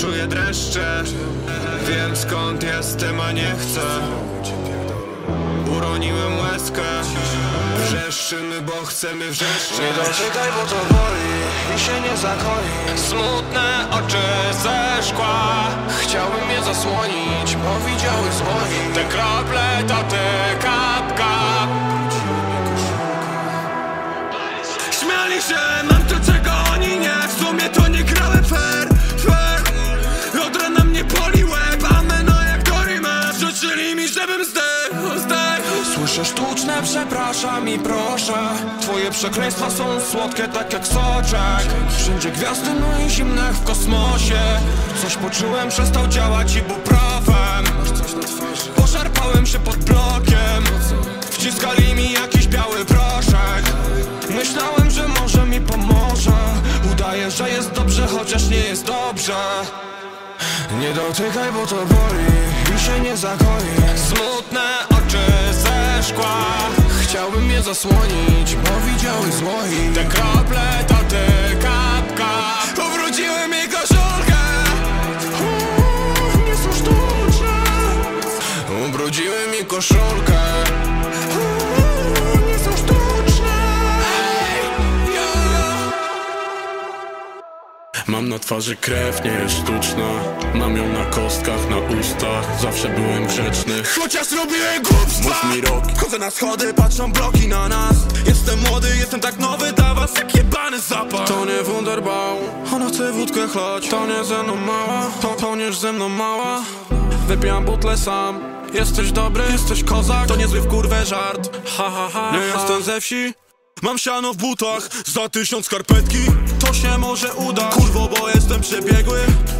Czuję dreszcze Wiem skąd jestem, a nie chcę. Uroniłem łezkę Wrzeszczymy, bo chcemy wrzeszczeć. Nie dotykaj, bo to boli i się nie zakoi. Smutne oczy ze szkła. Chciałbym je zasłonić, bo widziały złoi Te krople to ty kap, Rzucili mi, żebym zdechł, zdechł. Słyszę sztuczne przepraszam i proszę. Twoje przekleństwa są słodkie tak jak soczek. Wszędzie gwiazdy no i zimne w kosmosie. Coś poczułem, przestał działać ibuprofen Poszarpałem się pod blokiem. Wciskali mi jakiś biały proszek. Myślałem, że może mi pomoże. Udaję, że jest dobrze, chociaż nie jest dobrze. Nie dotykaj, bo to boli i się nie zakoi Smutne oczy ze szkła Chciałbym je zasłonić, bo widziały złoi Te krople to ty kap, kap Powróciły mi koszulkę. Uuu, Nie są sztuczne. Ubrudziły mi koszulkę Mam na twarzy krew, nie jest sztuczna. Mam ją na kostkach, na ustach. Zawsze byłem grzeczny. Chociaż robiłem głupstwa. Mów mi rok. Chodzę na schody, patrzą bloki na nas. Jestem młody, jestem tak nowy dla was jak jebany zapach. To nie Wunderbał, ona chce wódkę chlać. To nie ze mną mała, to toniesz ze mną mała. Wypijam butlę sam. Jesteś dobry, jesteś kozak. To niezły w kurwę żart. Ha ha ha Nie jestem ze wsi. Mam siano w butach, za tysiąc skarpetki co się może uda. Kurwo, bo jestem przebiegły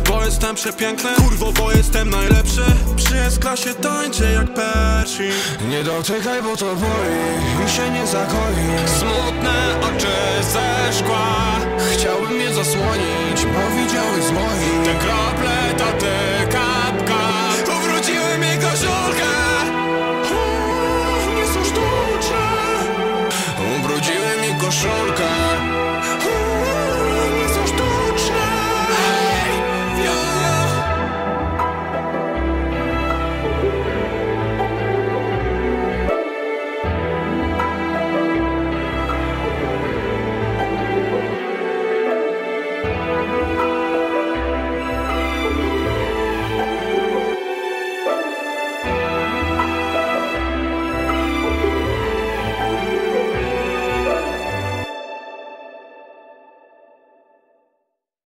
Bo jestem przepiękny. Kurwo, bo jestem najlepszy. Przy S-klasie tańczę jak Persi. Nie dotykaj, bo to boli I się nie zakoi Smutne oczy ze szkła. Chciałbym je zasłonić Bo widziały z moich. Te krople to ty kapka Powróciły mi koszulkę. Ubrudziły mi koszulkę.